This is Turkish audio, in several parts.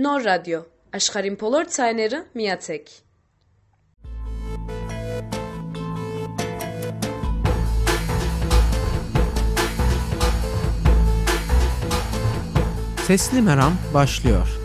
Նոր ռադիո, աշխարհին բոլոր ցայները միացեք։ Sesli Meram başlıyor.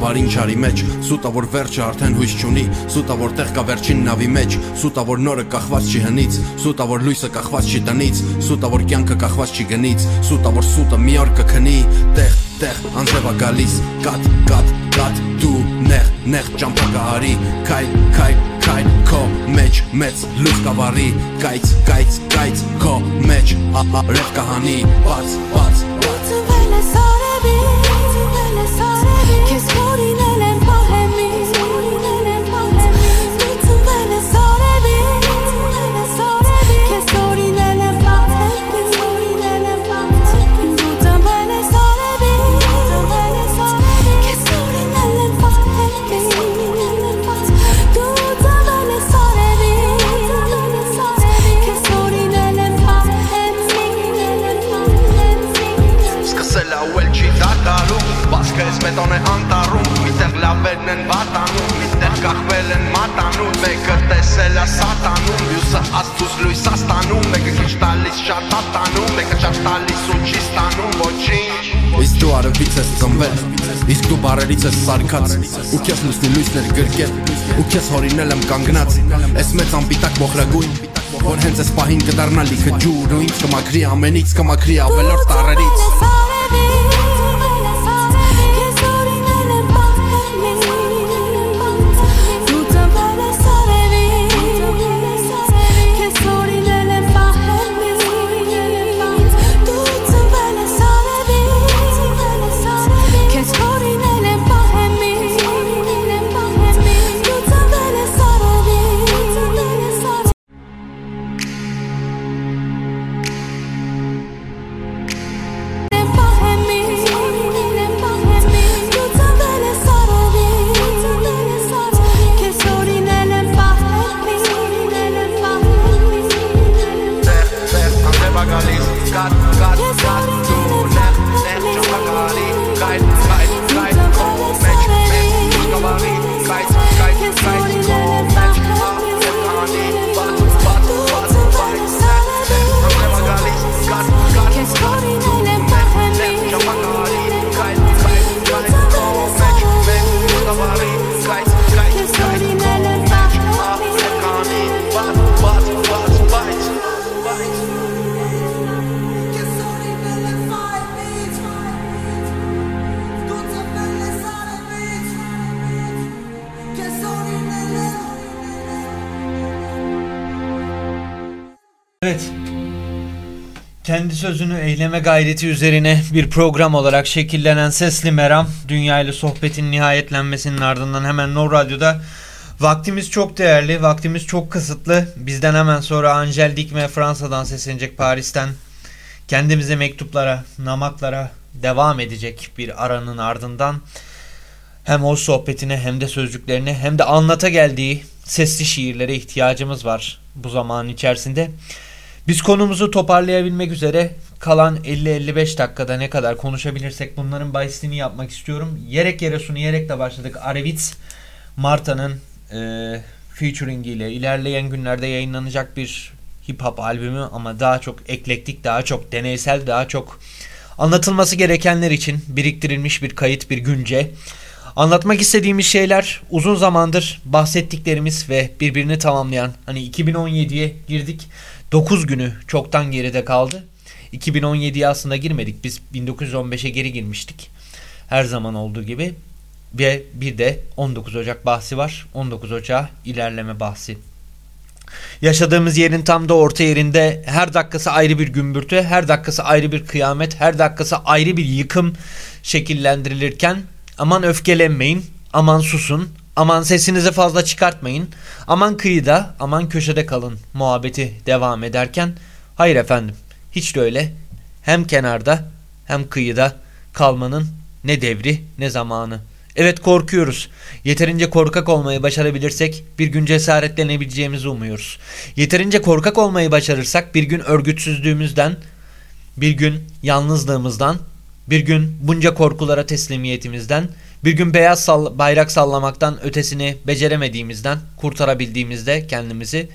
Բարին չարի մեջ Սուտա որ վերջը արդեն հույս չունի Սուտա որ տեղ կա վերջին նավի մեջ Սուտա որ նորը կախված չի հնից Սուտա որ լույսը կախված չի տնից Սուտա որ կյանքը կախված չի գնից Սուտա որ սուտը մի օր կքնի Տեղ, տեղ, անձևա գալիս Կատ, կատ, կատ, դու նեղ, նեղ ճամփա կհարի Քայ, քայ, քայ, քո մեջ մեծ լույս կավարի Կայց, կայց, կայց, քո մեջ Ռև կհանի, բաց, բաց, բետոն լավերն են վատանում Միտեղ կախվել են մատանում Մեկը տեսել է սատանում Մյուսը աստուզ լույս աստանում Մեկը քիչ տալիս շատ ատանում Մեկը շատ տալիս ու չի ստանում ոչինչ Իսկ դու արևից ես ծնվել Իսկ դու բարերից ես սարկած Ու քեզ լուսնի լույսներ գրկել Ու քեզ հորինել եմ կանգնած Այս մեծ անպիտակ մոխրագույն Որ հենց այս պահին կդառնա լիքը ջուր Ու ինձ կմաքրի ամենից կմաքրի ավելորդ տարերից eyleme gayreti üzerine bir program olarak şekillenen Sesli Meram, dünya ile sohbetin nihayetlenmesinin ardından hemen No Radyo'da vaktimiz çok değerli, vaktimiz çok kısıtlı. Bizden hemen sonra Angel Dikme Fransa'dan seslenecek Paris'ten kendimize mektuplara, namaklara devam edecek bir aranın ardından hem o sohbetine hem de sözcüklerine hem de anlata geldiği sesli şiirlere ihtiyacımız var bu zaman içerisinde. Biz konumuzu toparlayabilmek üzere kalan 50-55 dakikada ne kadar konuşabilirsek bunların bahisini yapmak istiyorum. Yerek yere sunu yerek de başladık. Arevitz Marta'nın e, featuring ile ilerleyen günlerde yayınlanacak bir hip hop albümü ama daha çok eklektik, daha çok deneysel, daha çok anlatılması gerekenler için biriktirilmiş bir kayıt, bir günce. Anlatmak istediğimiz şeyler uzun zamandır bahsettiklerimiz ve birbirini tamamlayan hani 2017'ye girdik. 9 günü çoktan geride kaldı. 2017'ye aslında girmedik. Biz 1915'e geri girmiştik. Her zaman olduğu gibi. Ve bir de 19 Ocak bahsi var. 19 Ocak ilerleme bahsi. Yaşadığımız yerin tam da orta yerinde her dakikası ayrı bir gümbürtü, her dakikası ayrı bir kıyamet, her dakikası ayrı bir yıkım şekillendirilirken aman öfkelenmeyin, aman susun, aman sesinizi fazla çıkartmayın, aman kıyıda, aman köşede kalın muhabbeti devam ederken hayır efendim hiç de öyle hem kenarda hem kıyıda kalmanın ne devri ne zamanı. Evet korkuyoruz. Yeterince korkak olmayı başarabilirsek bir gün cesaretlenebileceğimizi umuyoruz. Yeterince korkak olmayı başarırsak bir gün örgütsüzlüğümüzden, bir gün yalnızlığımızdan, bir gün bunca korkulara teslimiyetimizden, bir gün beyaz sall bayrak sallamaktan ötesini beceremediğimizden kurtarabildiğimizde kendimizi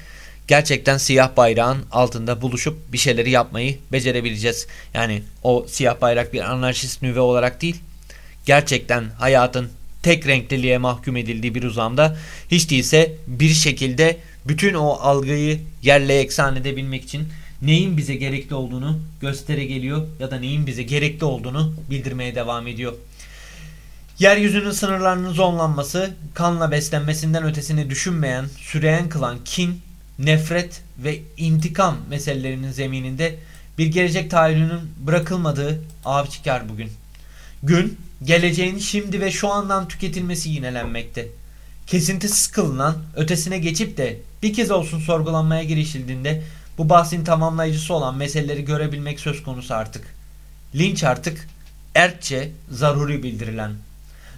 gerçekten siyah bayrağın altında buluşup bir şeyleri yapmayı becerebileceğiz. Yani o siyah bayrak bir anarşist nüve olarak değil, gerçekten hayatın tek renkliliğe mahkum edildiği bir uzamda hiç değilse bir şekilde bütün o algıyı yerle eksan edebilmek için neyin bize gerekli olduğunu göstere geliyor ya da neyin bize gerekli olduğunu bildirmeye devam ediyor. Yeryüzünün sınırlarının zonlanması, kanla beslenmesinden ötesini düşünmeyen, süreyen kılan kin, nefret ve intikam meselelerinin zemininde bir gelecek tahayyülünün bırakılmadığı av çıkar bugün. Gün, geleceğin şimdi ve şu andan tüketilmesi yinelenmekte. Kesintisiz kılınan, ötesine geçip de bir kez olsun sorgulanmaya girişildiğinde bu bahsin tamamlayıcısı olan meseleleri görebilmek söz konusu artık. Linç artık ertçe zaruri bildirilen.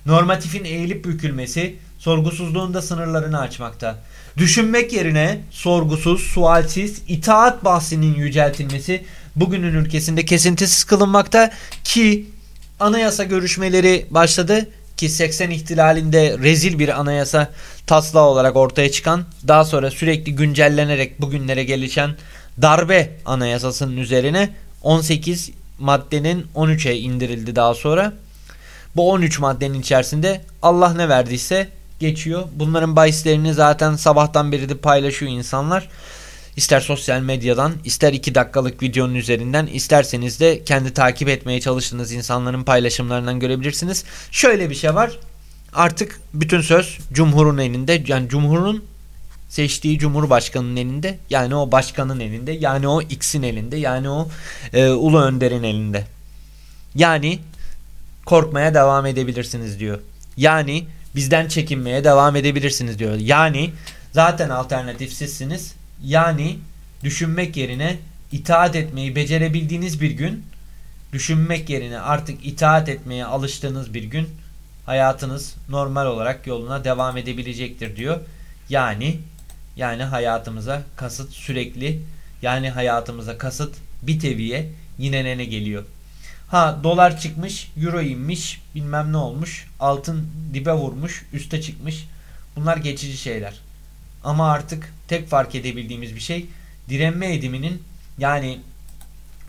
Normatifin eğilip bükülmesi sorgusuzluğun da sınırlarını açmakta. Düşünmek yerine sorgusuz, sualsiz, itaat bahsinin yüceltilmesi bugünün ülkesinde kesintisiz kılınmakta ki anayasa görüşmeleri başladı ki 80 ihtilalinde rezil bir anayasa taslağı olarak ortaya çıkan daha sonra sürekli güncellenerek bugünlere gelişen darbe anayasasının üzerine 18 maddenin 13'e indirildi daha sonra. Bu 13 maddenin içerisinde Allah ne verdiyse geçiyor. Bunların bahislerini zaten sabahtan beri de paylaşıyor insanlar. İster sosyal medyadan, ister 2 dakikalık videonun üzerinden, isterseniz de kendi takip etmeye çalıştığınız insanların paylaşımlarından görebilirsiniz. Şöyle bir şey var. Artık bütün söz Cumhur'un elinde. Yani Cumhur'un seçtiği Cumhurbaşkanı'nın elinde. Yani o başkanın elinde. Yani o X'in elinde. Yani o e, Ulu Önder'in elinde. Yani korkmaya devam edebilirsiniz diyor. Yani bizden çekinmeye devam edebilirsiniz diyor. Yani zaten alternatifsizsiniz. Yani düşünmek yerine itaat etmeyi becerebildiğiniz bir gün, düşünmek yerine artık itaat etmeye alıştığınız bir gün hayatınız normal olarak yoluna devam edebilecektir diyor. Yani yani hayatımıza kasıt sürekli yani hayatımıza kasıt bir teviye yine ne geliyor. Ha dolar çıkmış, euro inmiş, bilmem ne olmuş, altın dibe vurmuş, üste çıkmış. Bunlar geçici şeyler. Ama artık tek fark edebildiğimiz bir şey direnme ediminin yani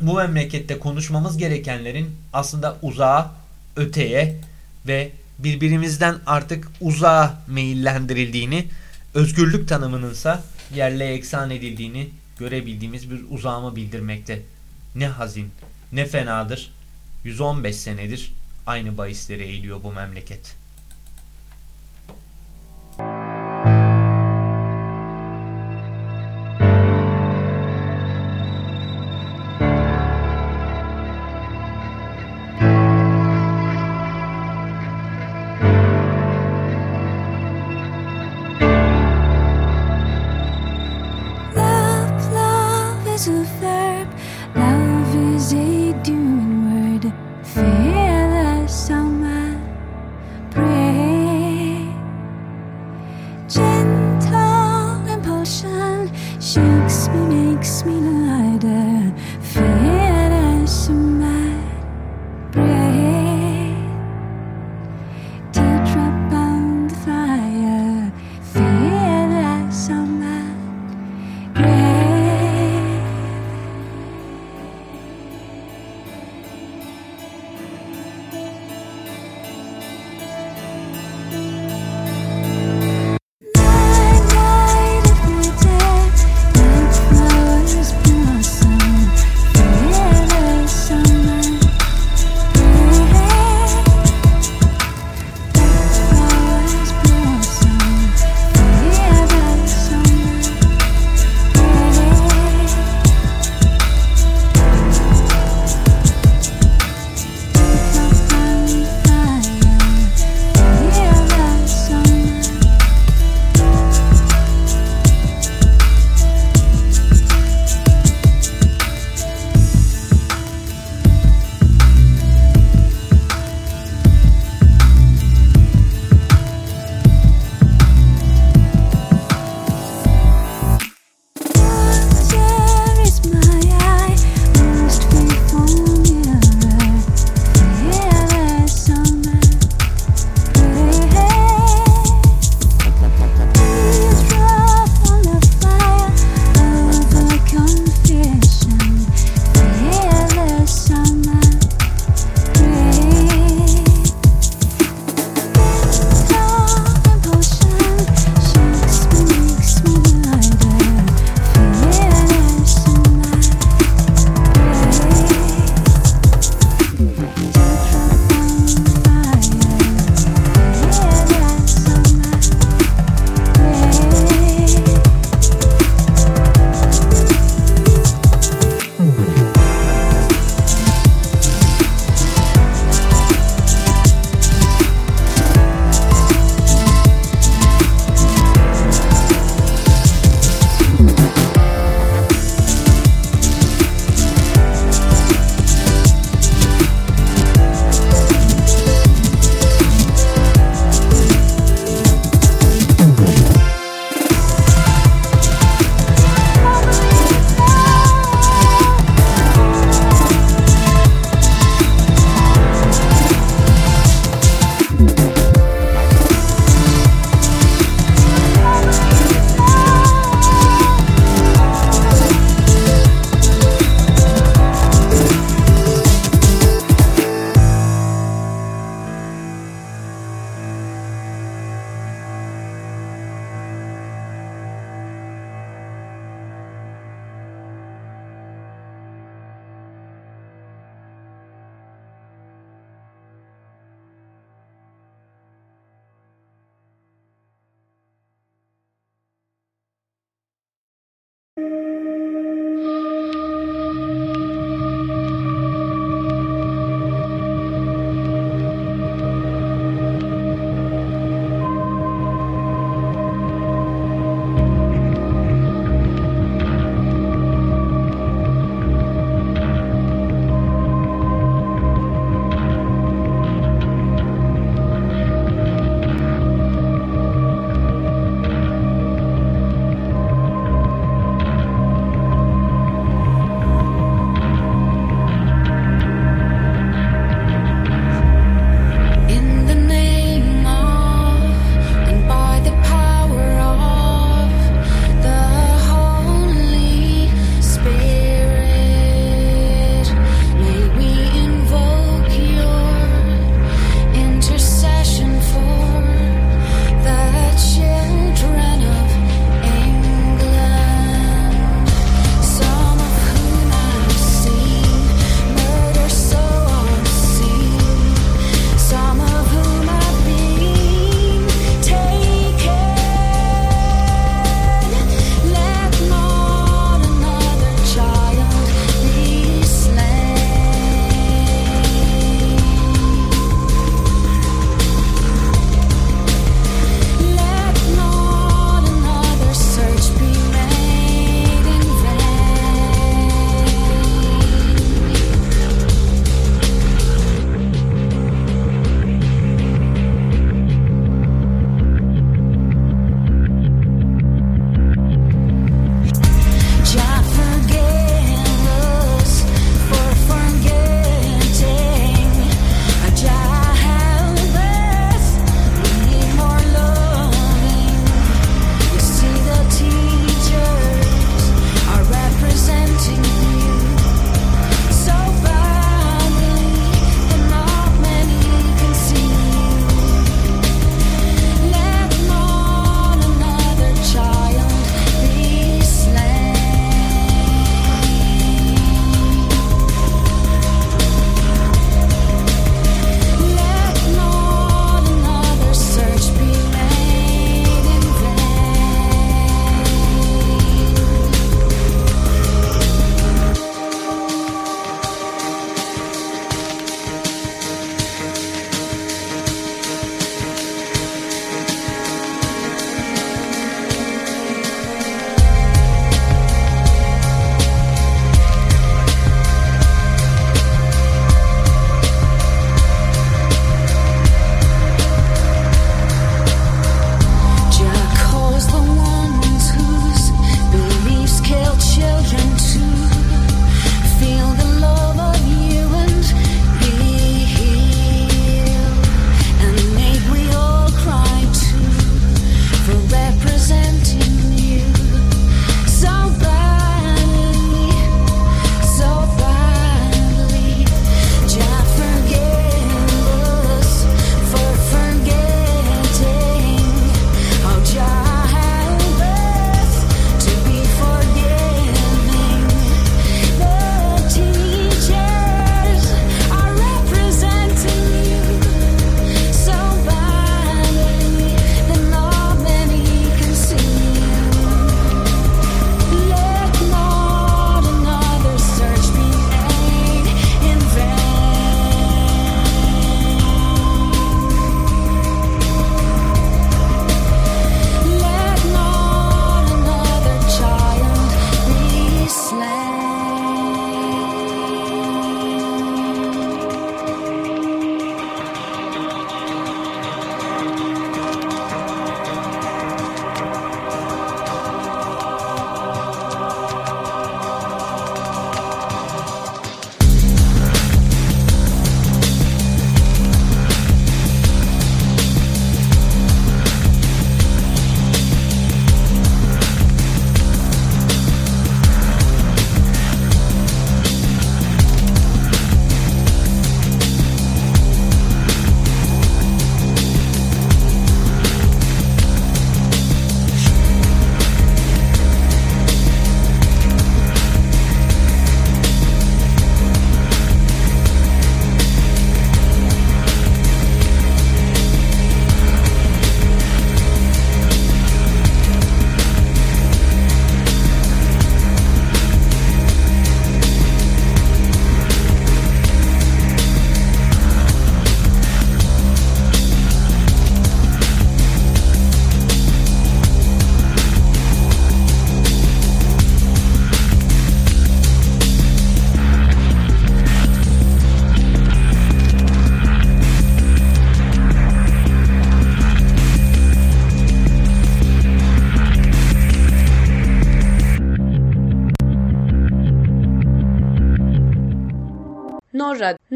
bu memlekette konuşmamız gerekenlerin aslında uzağa, öteye ve birbirimizden artık uzağa meyillendirildiğini, özgürlük tanımınınsa yerle eksan edildiğini görebildiğimiz bir uzağımı bildirmekte. Ne hazin, ne fenadır. 115 senedir aynı bahisleri eğiliyor bu memleket.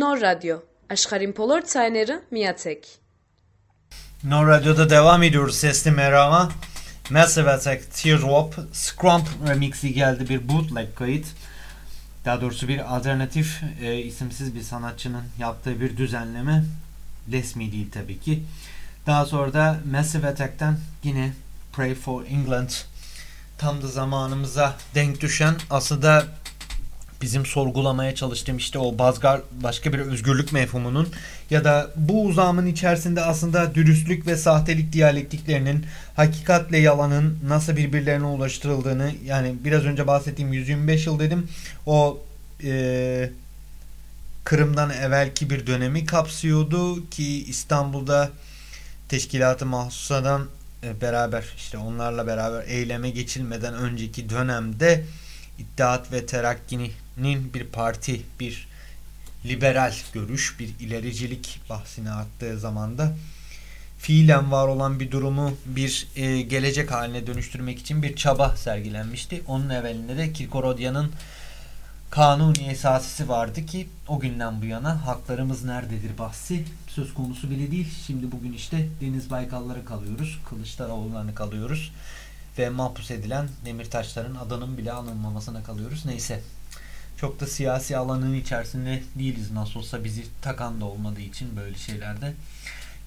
Nor, Rad Nor Radyo. Աշխարհին բոլոր ցայները միացեք։ No Radyo'da devam ediyoruz sesli merama. Massive Attack Teardrop Scrump remixi geldi bir bootleg kayıt. Daha doğrusu bir alternatif e, isimsiz bir sanatçının yaptığı bir düzenleme. Resmi değil tabii ki. Daha sonra da Massive Attack'ten yine Pray for England tam da zamanımıza denk düşen aslında bizim sorgulamaya çalıştığım işte o bazgar başka bir özgürlük mefhumunun ya da bu uzamın içerisinde aslında dürüstlük ve sahtelik diyalektiklerinin hakikatle yalanın nasıl birbirlerine ulaştırıldığını yani biraz önce bahsettiğim 125 yıl dedim o e, Kırım'dan evvelki bir dönemi kapsıyordu ki İstanbul'da teşkilatı mahsusadan e, beraber işte onlarla beraber eyleme geçilmeden önceki dönemde İttihat ve Terakki'nin bir parti, bir liberal görüş, bir ilericilik bahsine attığı zamanda fiilen var olan bir durumu bir e, gelecek haline dönüştürmek için bir çaba sergilenmişti. Onun evvelinde de Kirkorodia'nın kanuni esasisi vardı ki o günden bu yana haklarımız nerededir bahsi söz konusu bile değil. Şimdi bugün işte Deniz Baykalları kalıyoruz. Kılıçdaroğullarını kalıyoruz. Ve mahpus edilen Demirtaşların adının bile anılmamasına kalıyoruz. Neyse. Çok da siyasi alanın içerisinde değiliz nasıl olsa bizi takan da olmadığı için böyle şeylerde.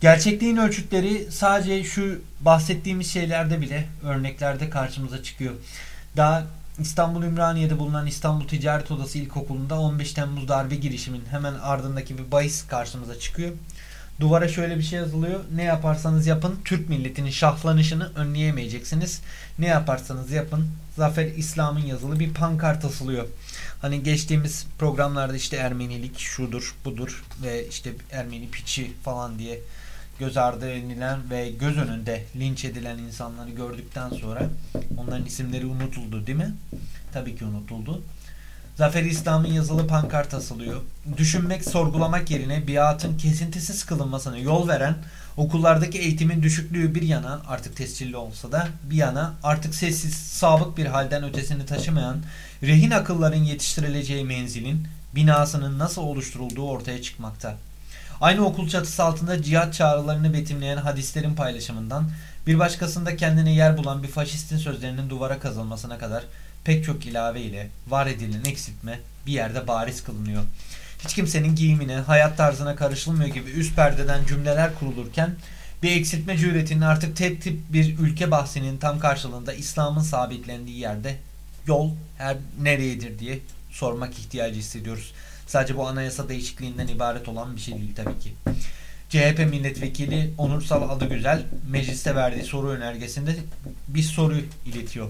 Gerçekliğin ölçütleri sadece şu bahsettiğimiz şeylerde bile örneklerde karşımıza çıkıyor. Daha İstanbul Ümraniye'de bulunan İstanbul Ticaret Odası İlkokulu'nda 15 Temmuz darbe girişimin hemen ardındaki bir bahis karşımıza çıkıyor. Duvara şöyle bir şey yazılıyor. Ne yaparsanız yapın Türk milletinin şahlanışını önleyemeyeceksiniz. Ne yaparsanız yapın Zafer İslam'ın yazılı bir pankart asılıyor. Hani geçtiğimiz programlarda işte Ermenilik şudur budur ve işte Ermeni piçi falan diye göz ardı edilen ve göz önünde linç edilen insanları gördükten sonra onların isimleri unutuldu değil mi? Tabii ki unutuldu. Zafer İslam'ın yazılı pankart asılıyor. Düşünmek, sorgulamak yerine biatın kesintisiz kılınmasına yol veren okullardaki eğitimin düşüklüğü bir yana artık tescilli olsa da bir yana artık sessiz, sabık bir halden ötesini taşımayan rehin akılların yetiştirileceği menzilin binasının nasıl oluşturulduğu ortaya çıkmakta. Aynı okul çatısı altında cihat çağrılarını betimleyen hadislerin paylaşımından bir başkasında kendine yer bulan bir faşistin sözlerinin duvara kazılmasına kadar pek çok ilave ile var edilen eksiltme bir yerde bariz kılınıyor. Hiç kimsenin giyimine, hayat tarzına karışılmıyor gibi üst perdeden cümleler kurulurken bir eksiltme cüretinin artık tek tip bir ülke bahsinin tam karşılığında İslam'ın sabitlendiği yerde yol her nereyedir diye sormak ihtiyacı hissediyoruz. Sadece bu anayasa değişikliğinden ibaret olan bir şey değil tabii ki. CHP milletvekili Onursal Adıgüzel mecliste verdiği soru önergesinde bir soru iletiyor.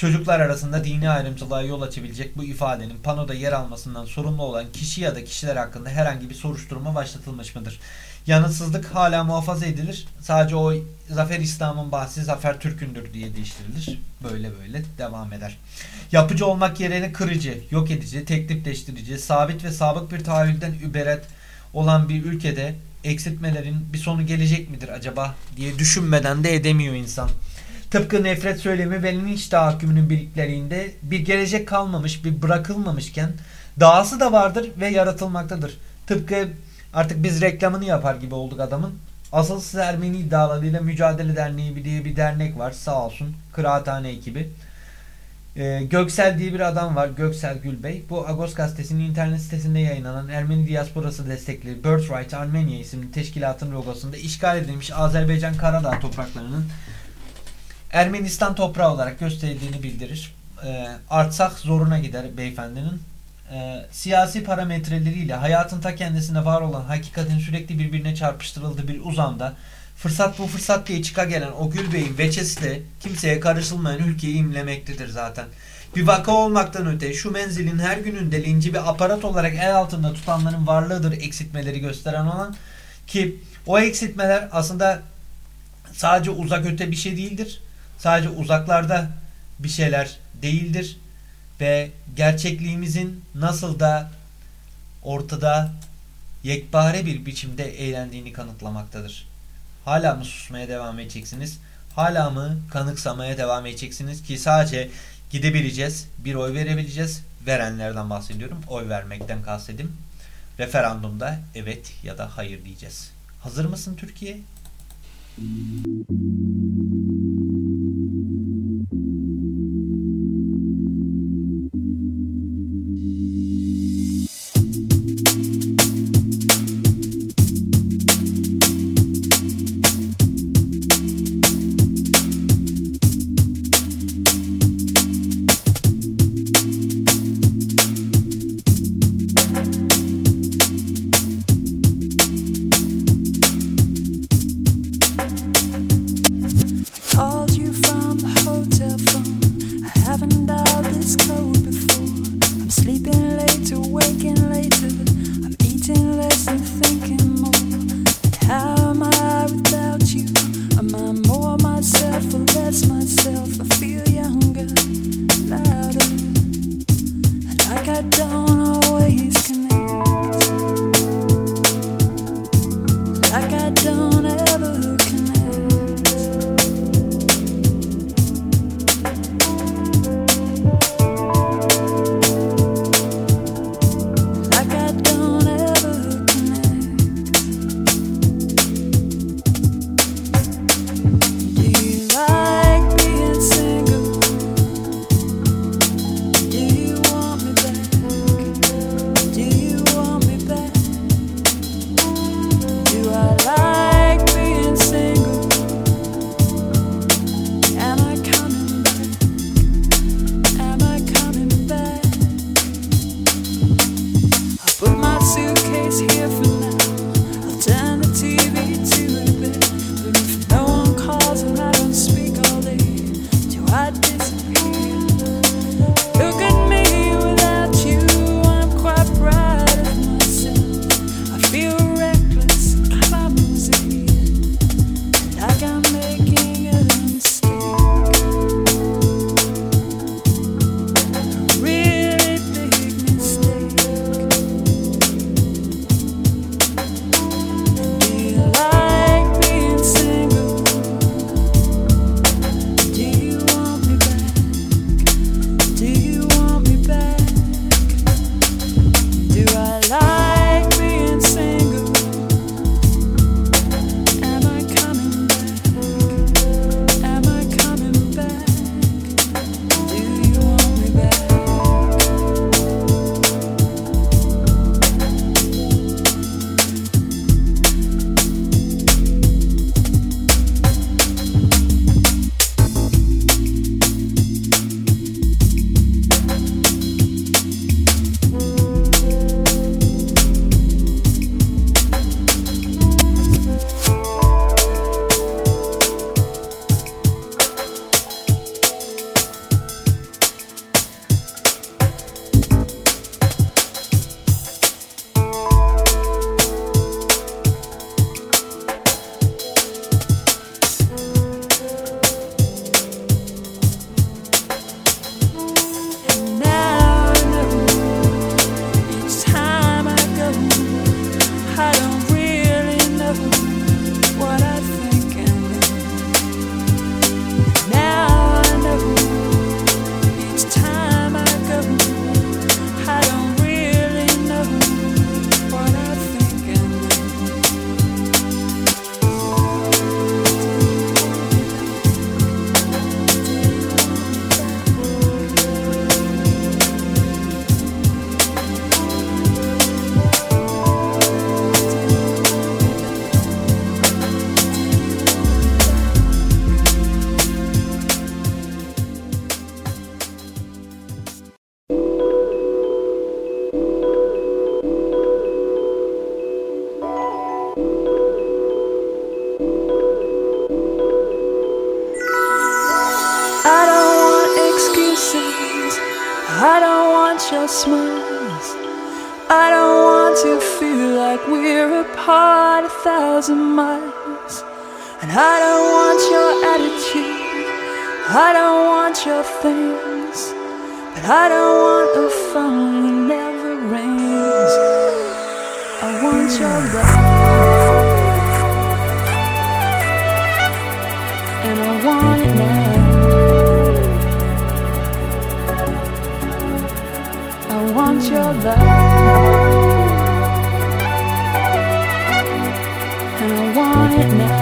Çocuklar arasında dini ayrımcılığa yol açabilecek bu ifadenin panoda yer almasından sorumlu olan kişi ya da kişiler hakkında herhangi bir soruşturma başlatılmış mıdır? Yanıtsızlık hala muhafaza edilir. Sadece o Zafer İslam'ın bahsi Zafer Türk'ündür diye değiştirilir. Böyle böyle devam eder. Yapıcı olmak yerine kırıcı, yok edici, teklifleştirici, sabit ve sabık bir tahayyülden überet olan bir ülkede eksiltmelerin bir sonu gelecek midir acaba diye düşünmeden de edemiyor insan. Tıpkı nefret söylemi ve linç tahakkümünün birliklerinde bir gelecek kalmamış, bir bırakılmamışken dahası da vardır ve yaratılmaktadır. Tıpkı artık biz reklamını yapar gibi olduk adamın. Asılsız Ermeni iddialarıyla Mücadele Derneği diye bir dernek var sağ olsun. Kıraathane ekibi. Ee, Göksel diye bir adam var. Göksel Gülbey. Bu Agos gazetesinin internet sitesinde yayınlanan Ermeni diasporası destekli Birthright Armenia isimli teşkilatın logosunda işgal edilmiş Azerbaycan Karadağ topraklarının Ermenistan toprağı olarak gösterildiğini bildirir. E, artsak zoruna gider beyefendinin. E, siyasi parametreleriyle hayatın ta kendisine var olan hakikatin sürekli birbirine çarpıştırıldığı bir uzamda fırsat bu fırsat diye çıka gelen o Gülbey'in veçesi de kimseye karışılmayan ülkeyi imlemektedir zaten. Bir vaka olmaktan öte şu menzilin her gününde linci bir aparat olarak el altında tutanların varlığıdır eksiltmeleri gösteren olan ki o eksiltmeler aslında sadece uzak öte bir şey değildir sadece uzaklarda bir şeyler değildir ve gerçekliğimizin nasıl da ortada yekpare bir biçimde eğlendiğini kanıtlamaktadır. Hala mı susmaya devam edeceksiniz? Hala mı kanıksamaya devam edeceksiniz ki sadece gidebileceğiz, bir oy verebileceğiz. Verenlerden bahsediyorum. Oy vermekten kastedim. Referandumda evet ya da hayır diyeceğiz. Hazır mısın Türkiye? Christmas. I don't want to feel like we're apart a thousand miles. And I don't want your attitude, I don't want your things. But I don't want a phone that never rings. I want your love. want your love, and I want it now.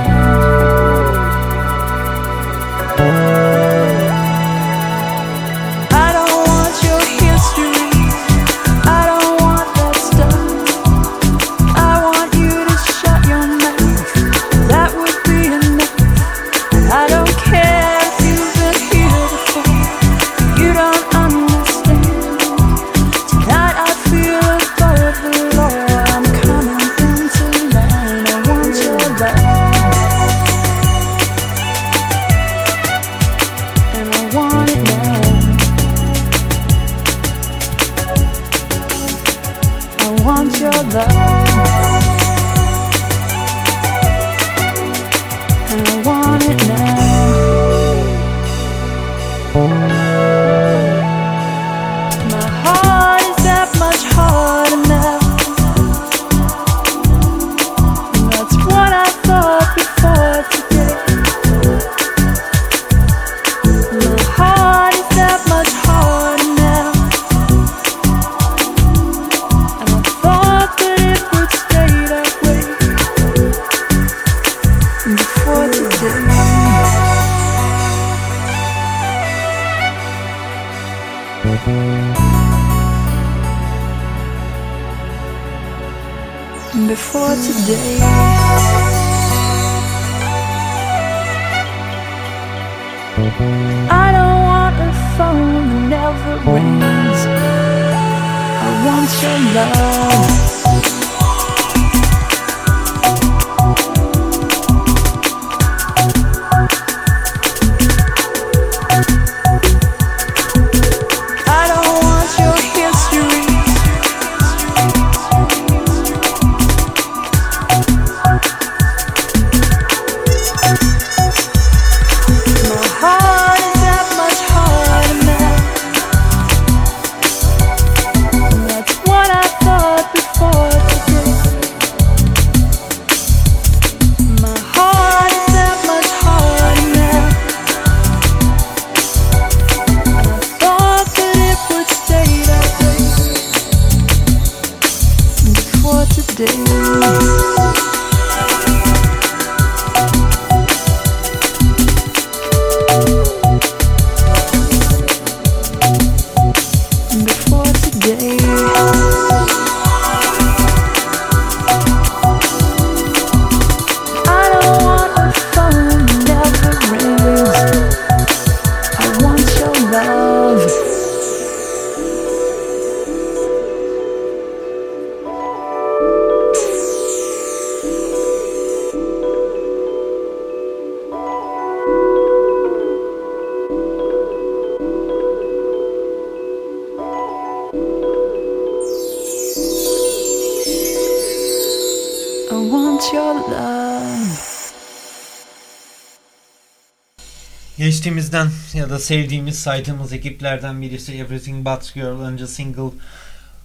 Geçtiğimizden ya da sevdiğimiz saydığımız ekiplerden birisi Everything But Girl önce single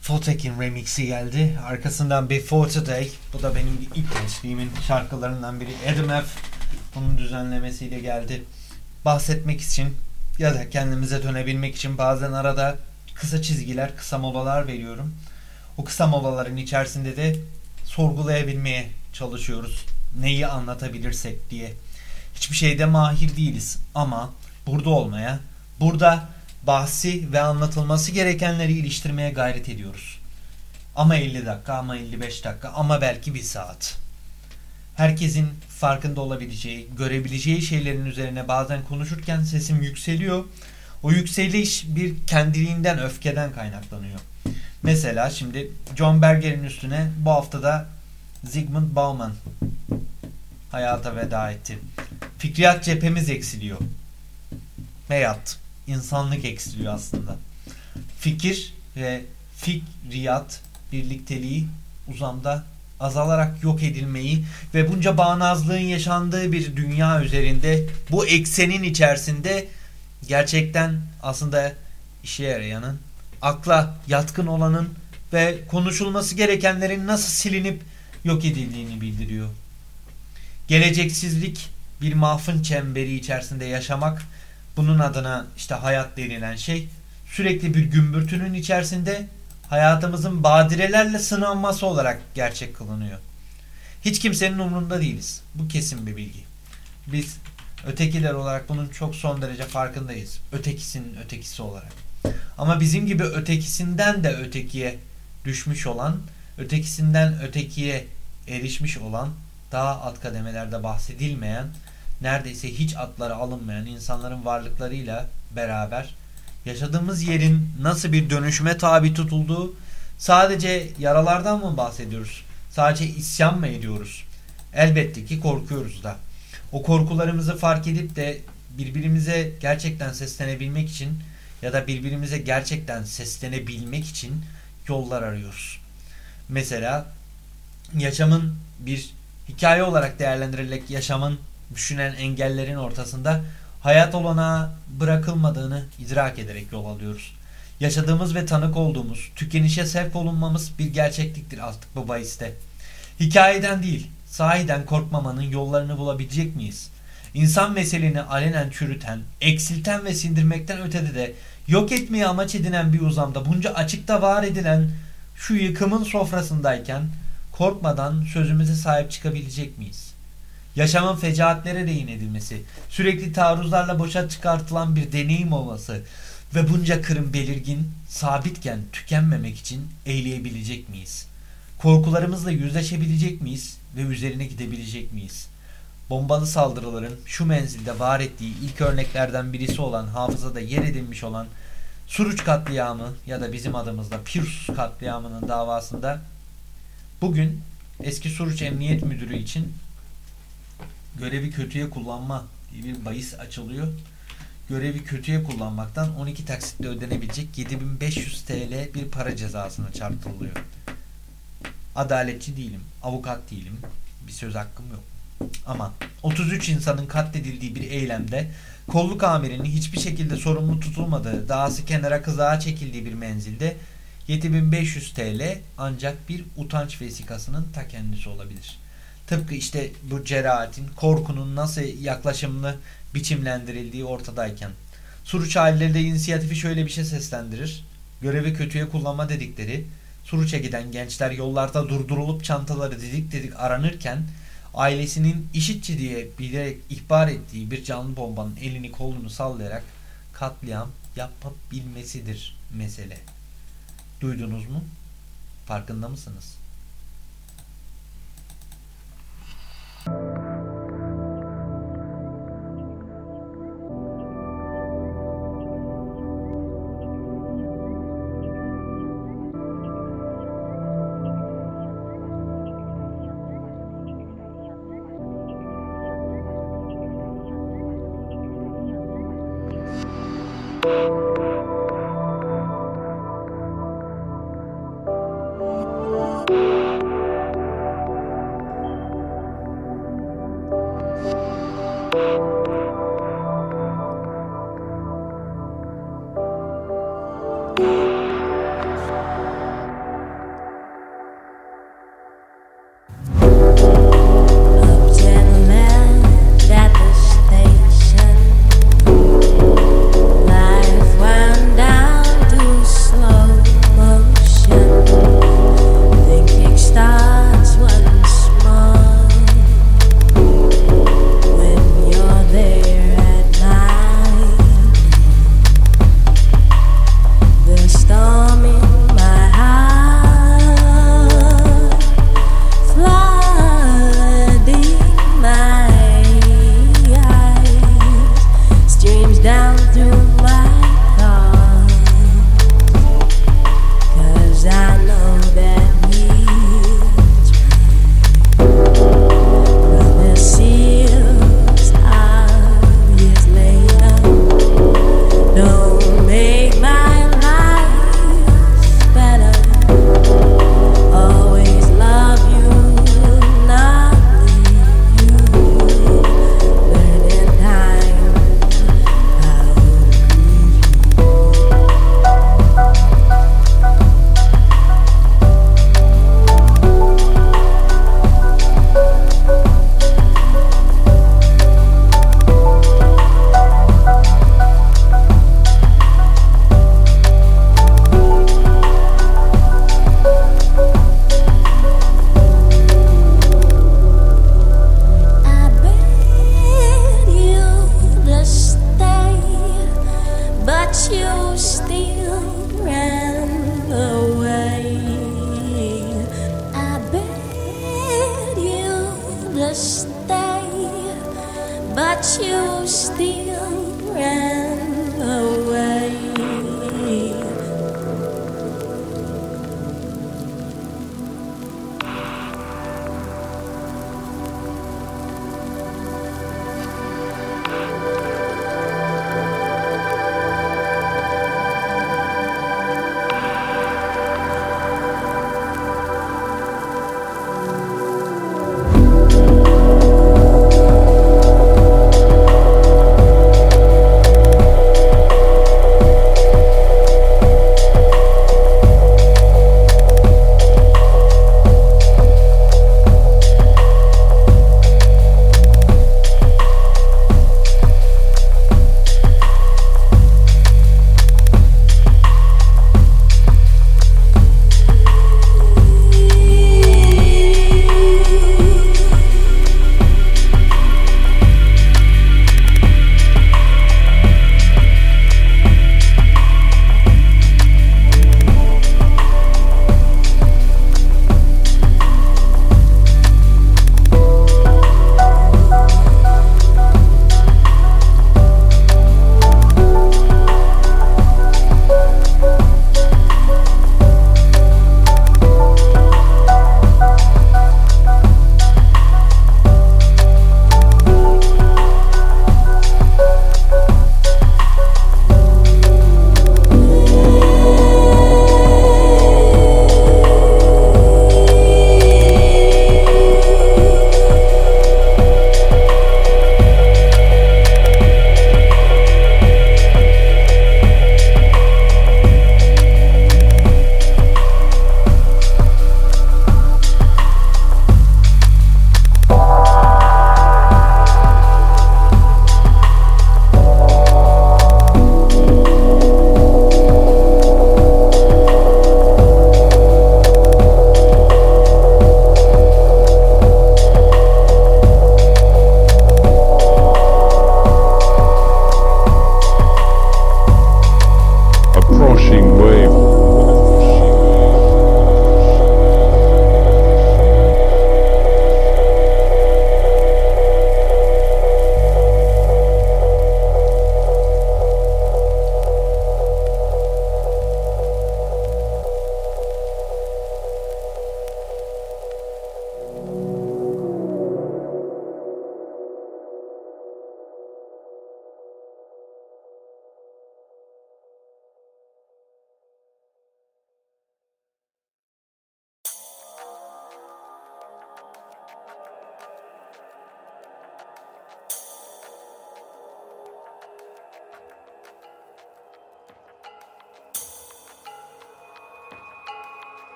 Fotek'in remixi geldi. Arkasından Before Today. Bu da benim ilk gençliğimin şarkılarından biri. Adam F. Bunun düzenlemesiyle geldi. Bahsetmek için ya da kendimize dönebilmek için bazen arada kısa çizgiler, kısa molalar veriyorum. O kısa molaların içerisinde de sorgulayabilmeye çalışıyoruz. Neyi anlatabilirsek diye. Hiçbir şeyde mahir değiliz ama burada olmaya, burada bahsi ve anlatılması gerekenleri iliştirmeye gayret ediyoruz. Ama 50 dakika, ama 55 dakika, ama belki bir saat. Herkesin farkında olabileceği, görebileceği şeylerin üzerine bazen konuşurken sesim yükseliyor. O yükseliş bir kendiliğinden, öfkeden kaynaklanıyor. Mesela şimdi John Berger'in üstüne bu haftada Zygmunt Bauman hayata veda etti. Fikriyat cephemiz eksiliyor. Veyahut insanlık eksiliyor aslında. Fikir ve fikriyat birlikteliği uzamda azalarak yok edilmeyi ve bunca bağnazlığın yaşandığı bir dünya üzerinde bu eksenin içerisinde gerçekten aslında işe yarayanın, akla yatkın olanın ve konuşulması gerekenlerin nasıl silinip yok edildiğini bildiriyor. Geleceksizlik bir mahfın çemberi içerisinde yaşamak bunun adına işte hayat denilen şey sürekli bir gümbürtünün içerisinde hayatımızın badirelerle sınanması olarak gerçek kılınıyor. Hiç kimsenin umrunda değiliz. Bu kesin bir bilgi. Biz ötekiler olarak bunun çok son derece farkındayız. Ötekisinin ötekisi olarak. Ama bizim gibi ötekisinden de ötekiye düşmüş olan, ötekisinden ötekiye erişmiş olan, daha alt kademelerde bahsedilmeyen, neredeyse hiç atlara alınmayan insanların varlıklarıyla beraber yaşadığımız yerin nasıl bir dönüşüme tabi tutulduğu sadece yaralardan mı bahsediyoruz? Sadece isyan mı ediyoruz? Elbette ki korkuyoruz da. O korkularımızı fark edip de birbirimize gerçekten seslenebilmek için ya da birbirimize gerçekten seslenebilmek için yollar arıyoruz. Mesela yaşamın bir hikaye olarak değerlendirilerek yaşamın düşünen engellerin ortasında hayat olanağı bırakılmadığını idrak ederek yol alıyoruz. Yaşadığımız ve tanık olduğumuz, tükenişe sevk olunmamız bir gerçekliktir artık bu bahiste. Hikayeden değil, sahiden korkmamanın yollarını bulabilecek miyiz? İnsan meseleni alenen çürüten, eksilten ve sindirmekten ötede de yok etmeyi amaç edinen bir uzamda bunca açıkta var edilen şu yıkımın sofrasındayken korkmadan sözümüze sahip çıkabilecek miyiz? Yaşamın fecaatlere değin edilmesi, sürekli taarruzlarla boşa çıkartılan bir deneyim olması Ve bunca kırım belirgin, sabitken tükenmemek için eyleyebilecek miyiz? Korkularımızla yüzleşebilecek miyiz ve üzerine gidebilecek miyiz? Bombalı saldırıların şu menzilde var ettiği ilk örneklerden birisi olan hafızada yer edinmiş olan Suruç katliamı ya da bizim adımızda Pirsus katliamının davasında bugün eski Suruç Emniyet Müdürü için görevi kötüye kullanma diye bir bahis açılıyor. Görevi kötüye kullanmaktan 12 taksitle ödenebilecek 7500 TL bir para cezasına çarptırılıyor. Adaletçi değilim, avukat değilim, bir söz hakkım yok. Ama 33 insanın katledildiği bir eylemde kolluk amirinin hiçbir şekilde sorumlu tutulmadığı, dahası kenara kızağa çekildiği bir menzilde 7500 TL ancak bir utanç vesikasının ta kendisi olabilir. Tıpkı işte bu cerahatin, korkunun nasıl yaklaşımlı biçimlendirildiği ortadayken. Suruç aileleri de inisiyatifi şöyle bir şey seslendirir. Görevi kötüye kullanma dedikleri, Suruç'a giden gençler yollarda durdurulup çantaları didik didik aranırken ailesinin işitçi diye bilerek ihbar ettiği bir canlı bombanın elini kolunu sallayarak katliam yapabilmesidir mesele. Duydunuz mu? Farkında mısınız?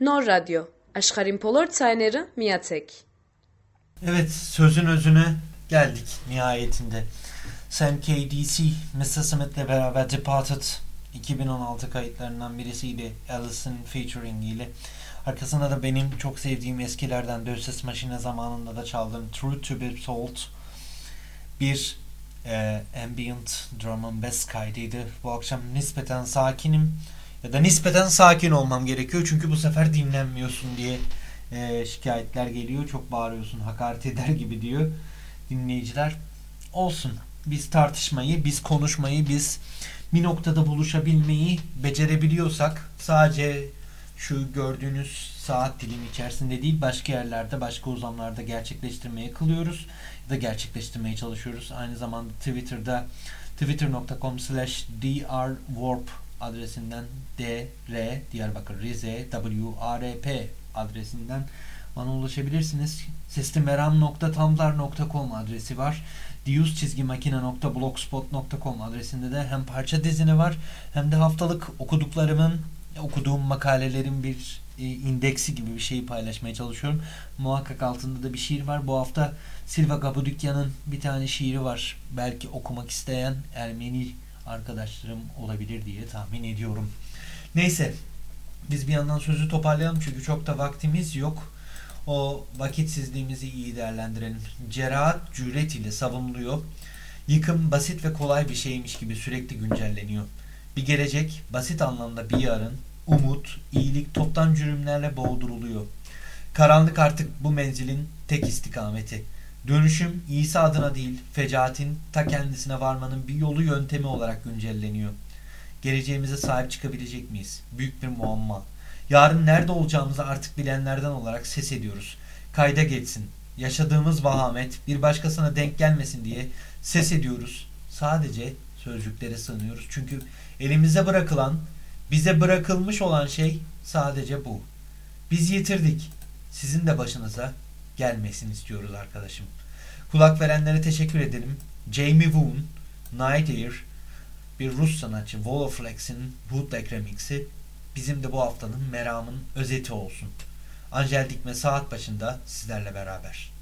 Nor Radyo. Aşkarin Polor Tayneri Miyatek. Evet sözün özüne geldik nihayetinde. Sam KDC, Mr. Smith'le beraber Departed 2016 kayıtlarından birisiydi. Allison featuring ile. Arkasında da benim çok sevdiğim eskilerden Döses Maşine zamanında da çaldığım True to be Told bir e, ambient drum and bass kaydıydı. Bu akşam nispeten sakinim ya da nispeten sakin olmam gerekiyor çünkü bu sefer dinlenmiyorsun diye e, şikayetler geliyor. Çok bağırıyorsun, hakaret eder gibi diyor dinleyiciler. Olsun. Biz tartışmayı, biz konuşmayı, biz bir noktada buluşabilmeyi becerebiliyorsak sadece şu gördüğünüz saat dilimi içerisinde değil başka yerlerde, başka uzamlarda gerçekleştirmeye kılıyoruz ya da gerçekleştirmeye çalışıyoruz. Aynı zamanda Twitter'da twitter.com slash drwarp adresinden dr Diyarbakır Rize WRP adresinden bana ulaşabilirsiniz. Seslimeram.tumblr.com adresi var. Diyuz çizgi makine.blogspot.com adresinde de hem parça dizini var hem de haftalık okuduklarımın okuduğum makalelerin bir e, indeksi gibi bir şeyi paylaşmaya çalışıyorum. Muhakkak altında da bir şiir var. Bu hafta Silva Kapodükyan'ın bir tane şiiri var. Belki okumak isteyen Ermeni arkadaşlarım olabilir diye tahmin ediyorum. Neyse biz bir yandan sözü toparlayalım çünkü çok da vaktimiz yok. O vakitsizliğimizi iyi değerlendirelim. Cerahat cüret ile savunuluyor. Yıkım basit ve kolay bir şeymiş gibi sürekli güncelleniyor. Bir gelecek basit anlamda bir yarın, umut, iyilik toptan cürümlerle boğduruluyor. Karanlık artık bu menzilin tek istikameti. Dönüşüm İsa adına değil, fecaatin ta kendisine varmanın bir yolu yöntemi olarak güncelleniyor. Geleceğimize sahip çıkabilecek miyiz? Büyük bir muamma. Yarın nerede olacağımızı artık bilenlerden olarak ses ediyoruz. Kayda geçsin. Yaşadığımız vahamet bir başkasına denk gelmesin diye ses ediyoruz. Sadece sözcüklere sığınıyoruz. Çünkü elimize bırakılan, bize bırakılmış olan şey sadece bu. Biz yitirdik. Sizin de başınıza gelmesin istiyoruz arkadaşım. Kulak verenlere teşekkür edelim. Jamie Woon, Night Air, bir Rus sanatçı Voloflex'in bootleg remix'i bizim de bu haftanın meramın özeti olsun. Angel Dikme saat başında sizlerle beraber.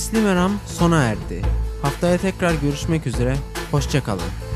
Sesli Meram sona erdi. Haftaya tekrar görüşmek üzere. Hoşçakalın.